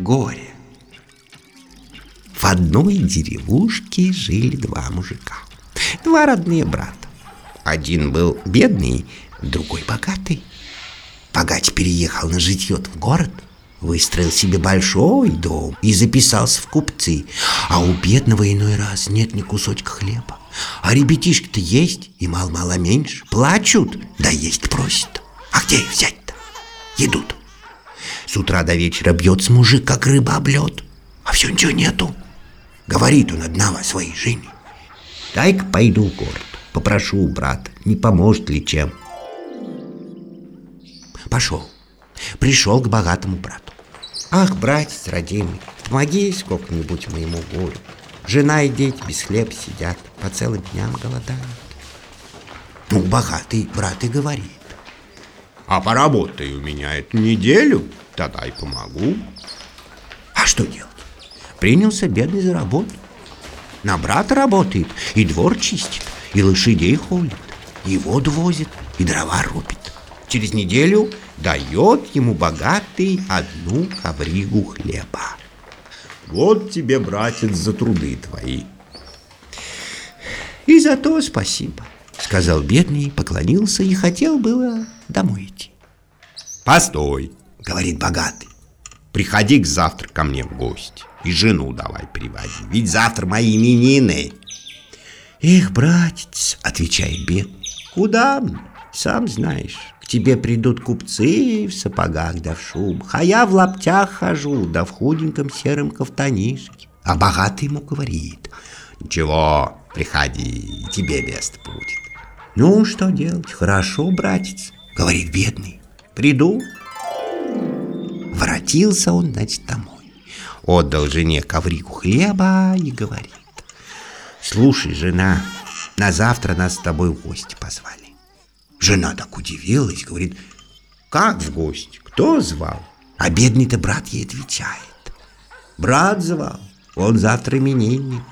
горе. В одной деревушке жили два мужика. Два родные брата. Один был бедный, другой богатый. Богатый переехал на житье в город, выстроил себе большой дом и записался в купцы. А у бедного иной раз нет ни кусочка хлеба. А ребятишки-то есть, и мало-мало меньше. Плачут, да есть просят. А где их взять-то? Едут. С утра до вечера бьется мужик, как рыба об лед. А все ничего нету. Говорит он одного своей жене. Дай-ка пойду в город, попрошу у брата, не поможет ли чем. Пошел. Пришел к богатому брату. Ах, братец родимый, помоги сколько-нибудь моему горю. Жена и дети без хлеба сидят, по целым дням голодают. Ну, богатый брат и говорит. А поработай у меня эту неделю, тогда и помогу. А что делать? Принялся бедный за работу. На брата работает, и двор чистит, и лошадей холит, и воду возит, и дрова рубит. Через неделю дает ему богатый одну ковригу хлеба. Вот тебе, братец, за труды твои. И за то спасибо, сказал бедный, поклонился и хотел было домой идти. Постой, говорит богатый. Приходи к завтра ко мне в гости. И жену давай приводи, ведь завтра мои именины. Эх, братец, отвечает бедный, куда мне? Сам знаешь, к тебе придут купцы в сапогах да в шубах, а я в лаптях хожу, да в худеньком сером кафтанишке. А богатый ему говорит, ничего, приходи, тебе место будет. Ну, что делать, хорошо, братец, говорит бедный, приду. Воротился он, значит, домой отдал жене коврику хлеба и говорит. Слушай, жена, на завтра нас с тобой в гости позвали. Жена так удивилась, говорит, как в гости? Кто звал? А бедный-то брат ей отвечает. Брат звал, он завтра именинник.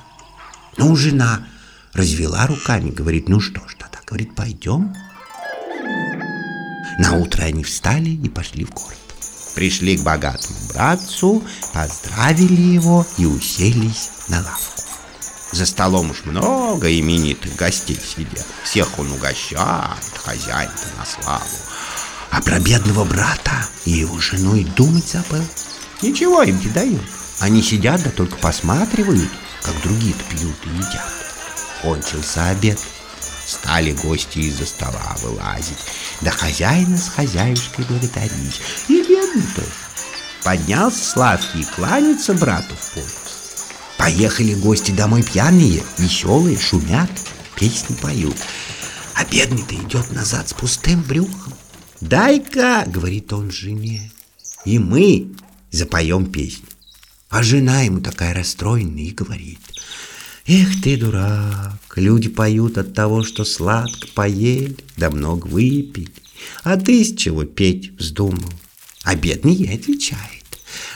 Ну, жена развела руками, говорит, ну что ж тогда, говорит, пойдем. На утро они встали и пошли в город пришли к богатому братцу, поздравили его и уселись на лавку. За столом уж много именитых гостей сидят. Всех он угощает, хозяин-то на славу. А про бедного брата и его жену и думать забыл. Ничего им не дают. Они сидят да только посматривают, как другие-то пьют и едят. Кончился обед. Стали гости из-за стола вылазить, да хозяина с хозяюшкой благодарить. И бедный тоже. Поднялся с лавки и кланяется брату в пояс. Поехали гости домой пьяные, веселые, шумят, песни поют. А бедный-то идет назад с пустым брюхом. «Дай-ка», — говорит он жене, — «и мы запоем песню». А жена ему такая расстроенная и говорит — Эх ты, дурак, люди поют от того, что сладко поели, да много выпили. А ты с чего петь вздумал? А бедный ей отвечает.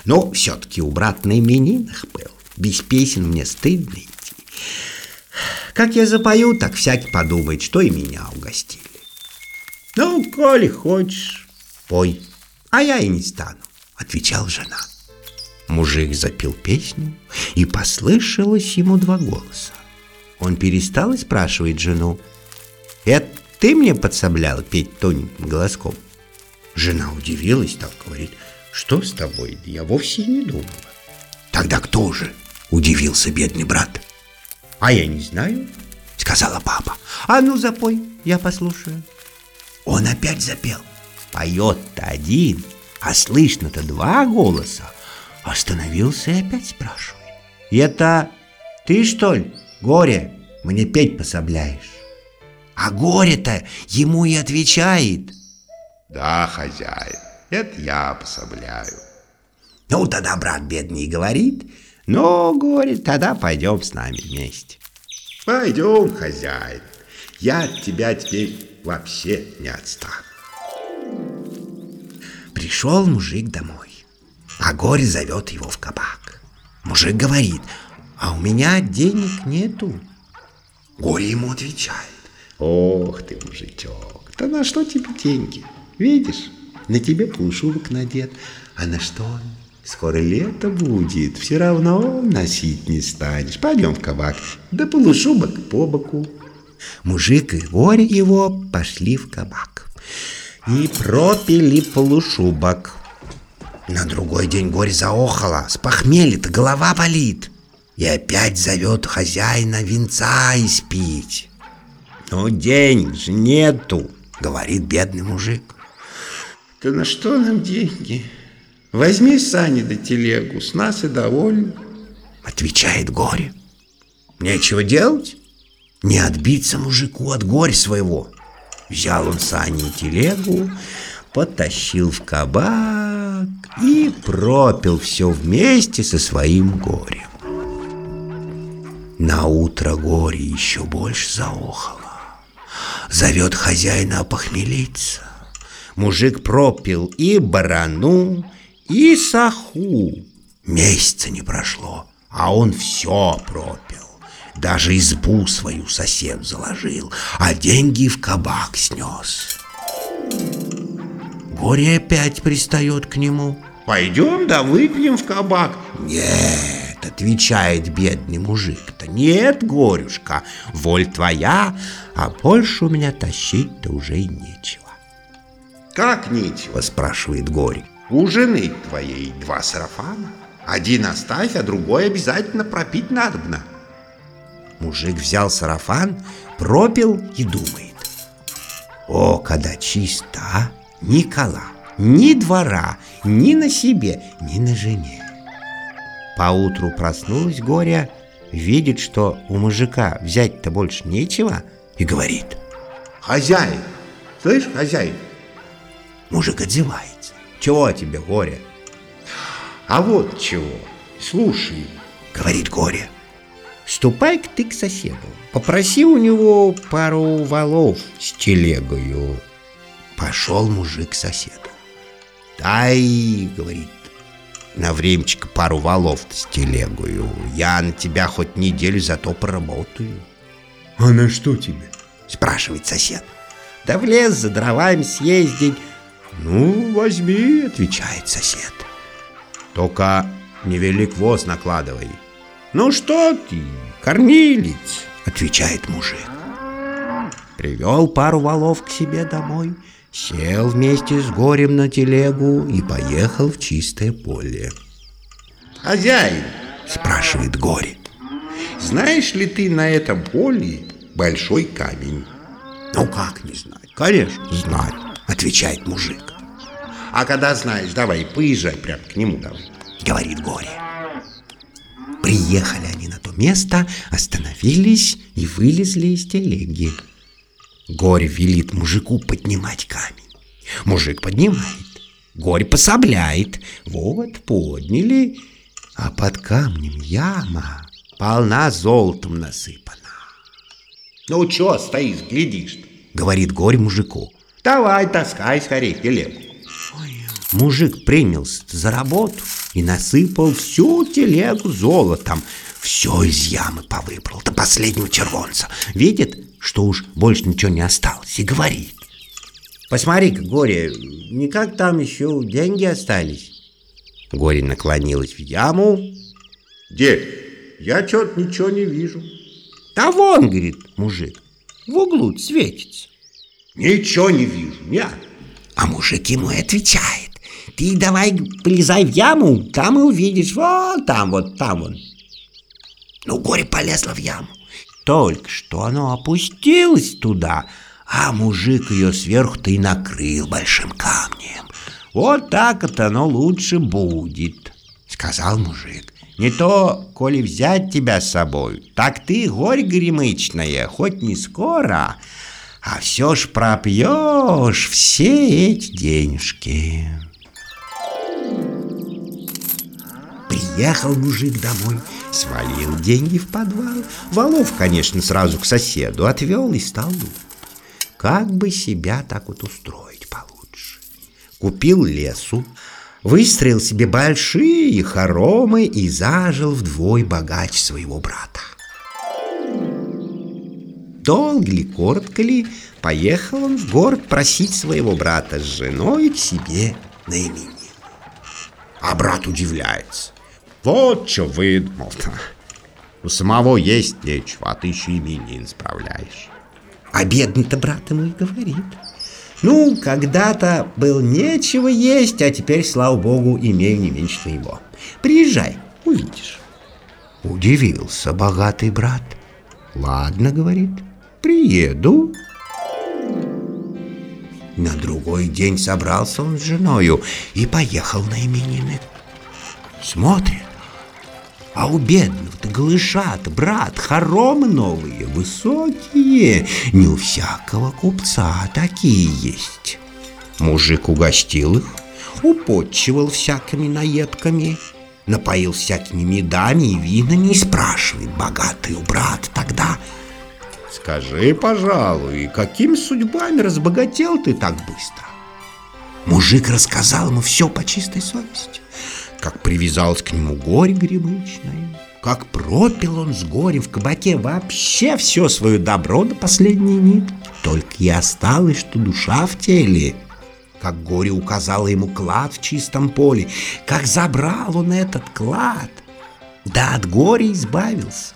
Но все-таки у брата на именинах был. Без песен мне стыдно идти. Как я запою, так всякий подумает, что и меня угостили. Ну, коли хочешь, пой, а я и не стану, отвечал жена. Мужик запел песню, и послышалось ему два голоса. Он перестал и спрашивает жену. «Это ты мне подсоблял петь тоненьким голоском?» Жена удивилась, так говорит. «Что с тобой? Я вовсе не думала». «Тогда кто же?» – удивился бедный брат. «А я не знаю», – сказала папа. «А ну запой, я послушаю». Он опять запел. Поет-то один, а слышно-то два голоса – Остановился и опять спрашивает. «Это ты, что ли, горе, мне петь пособляешь?» А горе-то ему и отвечает. «Да, хозяин, это я пособляю». Ну, тогда брат бедный говорит, «Ну, горе, тогда пойдем с нами вместе». «Пойдем, хозяин, я от тебя теперь вообще не отстану». Пришел мужик домой а горе зовет его в кабак. Мужик говорит, а у меня денег нету. Горе ему отвечает, ох ты, мужичок, да на что тебе деньги? Видишь, на тебе полушубок надет, а на что он? Скоро лето будет, все равно носить не станешь. Пойдем в кабак, да полушубок по боку. Мужик и горе его пошли в кабак и пропили полушубок. На другой день горе заохало, с похмелья-то голова болит. И опять зовет хозяина венца испить. «Ну, денег же нету», — говорит бедный мужик. «Да на что нам деньги? Возьми сани да телегу, с нас и довольно», — отвечает горе. «Нечего делать? Не отбиться мужику от горя своего». Взял он сани и телегу, потащил в кабак и пропил все вместе со своим горем. На утро горе еще больше заохало. Зовет хозяина опохмелиться. Мужик пропил и барану, и саху. Месяца не прошло, а он все пропил. Даже избу свою сосед заложил, а деньги в кабак снес. Горе опять пристает к нему. «Пойдем да выпьем в кабак». «Нет», — отвечает бедный мужик-то, «нет, горюшка, воль твоя, а больше у меня тащить-то уже и нечего». «Как нечего?» — спрашивает горе. «У жены твоей два сарафана. Один оставь, а другой обязательно пропить надобно». Мужик взял сарафан, пропил и думает. О, когда чисто, а? Ни кола, ни двора, ни на себе, ни на жене. Поутру проснулась Горя, видит, что у мужика взять-то больше нечего, и говорит. «Хозяин! Слышь, хозяин!» Мужик отзывается. «Чего тебе, Горя?» «А вот чего! Слушай!» — говорит Горя. Ступай-ка ты к соседу, попроси у него пару валов с телегою. Пошел мужик к соседу. Дай, говорит, на времечко пару валов с телегою. Я на тебя хоть неделю зато поработаю. А на что тебе? Спрашивает сосед. Да в лес за дровами съездить. Ну, возьми, отвечает сосед. Только невелик воз накладывай. «Ну что ты, кормилец?» — отвечает мужик. Привел пару валов к себе домой, сел вместе с горем на телегу и поехал в чистое поле. «Хозяин!» — спрашивает горе. «Знаешь ли ты на этом поле большой камень?» «Ну как не знать?» «Конечно, знаю», — отвечает мужик. «А когда знаешь, давай, поезжай прямо к нему давай», — говорит горе. Приехали они на то место, остановились и вылезли из телеги. Горе велит мужику поднимать камень. Мужик поднимает, горе пособляет. Вот, подняли, а под камнем яма полна золотом насыпана. «Ну, чё стоишь, глядишь говорит горе мужику. «Давай, таскай скорее телегу». Мужик принялся за работу и насыпал всю телегу золотом. Все из ямы повыбрал до последнего червонца. Видит, что уж больше ничего не осталось, и говорит. Посмотри-ка, Горе, никак там еще деньги остались. Горе наклонилась в яму. Дед, я что-то ничего не вижу. Да вон, говорит мужик, в углу светится. Ничего не вижу, нет. А мужик ему отвечает. Ты давай полезай в яму, там и увидишь. Вот там, вот там он. Ну, горе полезла в яму. Только что оно опустилось туда, а мужик ее сверху-то и накрыл большим камнем. Вот так это оно лучше будет, сказал мужик. Не то, коли взять тебя с собой, так ты, горь горемычная, хоть не скоро, а все ж пропьешь все эти денежки. Приехал мужик домой, свалил деньги в подвал. Валов, конечно, сразу к соседу отвел и стал думать, как бы себя так вот устроить получше. Купил лесу, выстроил себе большие хоромы и зажил вдвое богаче своего брата. Долго ли, коротко ли, поехал он в город просить своего брата с женой к себе на имени. А брат удивляется. Вот что выдумал-то. У самого есть нечего, а ты еще именин справляешь. А бедный-то брат ему и говорит. Ну, когда-то был нечего есть, а теперь, слава богу, имею не меньше твоего. Приезжай, увидишь. Удивился богатый брат. Ладно, говорит, приеду. На другой день собрался он с женою и поехал на именины. Смотрит, а у бедного-то глышат, брат, хоромы новые, высокие, не у всякого купца такие есть. Мужик угостил их, употчевал всякими наедками, напоил всякими медами и винами и спрашивает богатый у брата тогда, «Скажи, пожалуй, какими судьбами разбогател ты так быстро?» Мужик рассказал ему все по чистой совести как привязалось к нему горе гремычное, как пропил он с горем в кабаке вообще все свое добро до последней нитки. Только и осталось, что душа в теле. Как горе указало ему клад в чистом поле, как забрал он этот клад, да от горя избавился.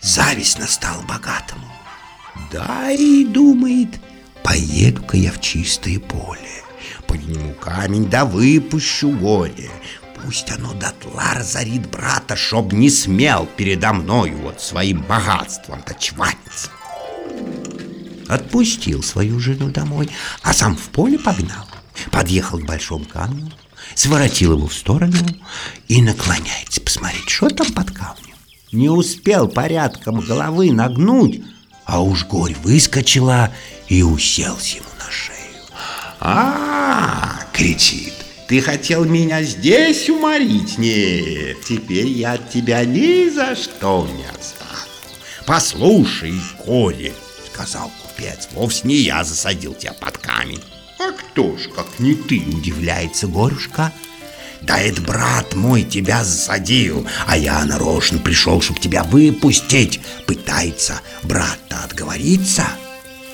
Зависть настал богатому. Да и думает, поеду-ка я в чистое поле подниму камень, да выпущу горе. Пусть оно дотла разорит брата, чтоб не смел передо мною вот своим богатством-то чваниться. Отпустил свою жену домой, а сам в поле погнал. Подъехал к большому камню, своротил его в сторону и наклоняется посмотреть, что там под камнем. Не успел порядком головы нагнуть, а уж горь выскочила и уселся ему а, кричит, ты хотел меня здесь уморить? Нет, теперь я от тебя ни за что не отстану. Послушай, горе, сказал купец, вовсе не я засадил тебя под камень. А кто ж, как не ты, удивляется горюшка. Да это брат мой тебя засадил, а я нарочно пришел, чтобы тебя выпустить. Пытается брат-то отговориться.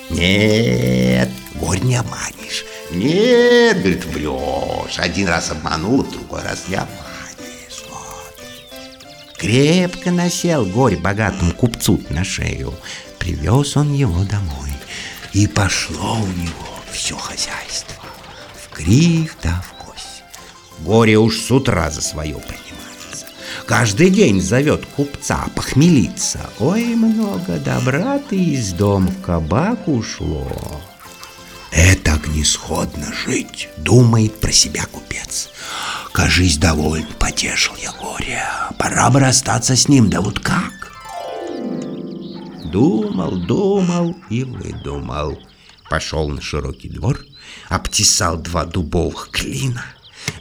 Нет, горь не обманешь. Нет, говорит, врешь. Один раз обманул, в другой раз не обманешь. Вот. Крепко насел горе богатому купцу на шею. Привез он его домой. И пошло у него все хозяйство. В крив да в кость. Горе уж с утра за свое принимается. Каждый день зовет купца похмелиться. Ой, много добра ты из дома в кабак ушло. Это несходно жить, думает про себя купец. Кажись, довольно потешил я горе. Пора бы расстаться с ним, да вот как? Думал, думал и выдумал. Пошел на широкий двор, обтесал два дубовых клина,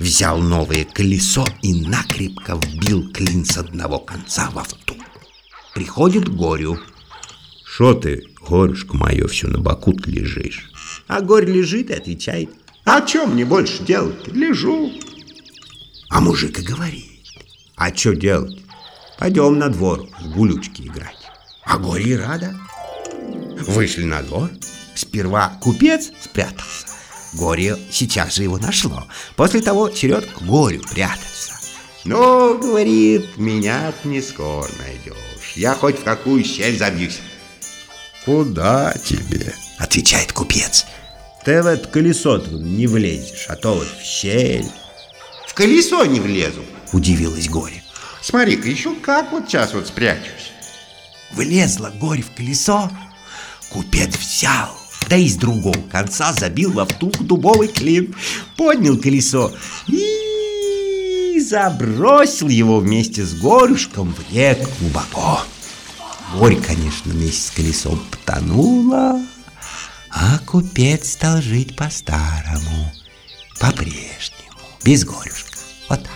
взял новое колесо и накрепко вбил клин с одного конца во втул. Приходит горю. Что ты, горюшка мое, все на боку лежишь? А горе лежит и отвечает. А чем мне больше делать? Лежу. А мужик и говорит. А что делать? Пойдем на двор в гулючки играть. А горе и рада. Вышли на двор. Сперва купец спрятался. Горе сейчас же его нашло. После того черед к горю прятаться. Ну, говорит, меня не скоро найдешь. Я хоть в какую щель забьюсь. Куда тебе? Отвечает купец. Ты в это колесо не влезешь, а то вот в щель. В колесо не влезу, удивилась Горе. Смотри-ка, еще как вот сейчас вот спрячусь. Влезла Горе в колесо, купец взял, да из другого конца забил во втулку дубовый клин, поднял колесо и забросил его вместе с горюшком в реку глубоко. Горь, конечно, вместе с колесом потонула, купец стал жить по-старому, по-прежнему, без горюшка. Вот так.